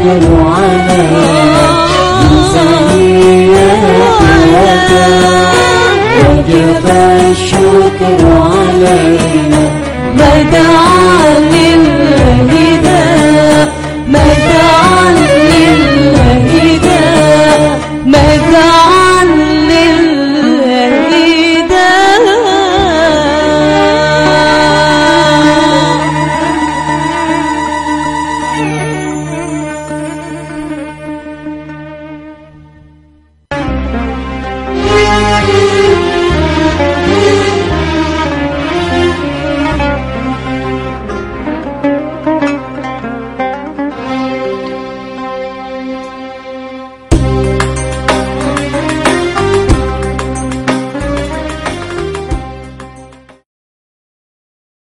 البدر علينا وجب الشكر علينا.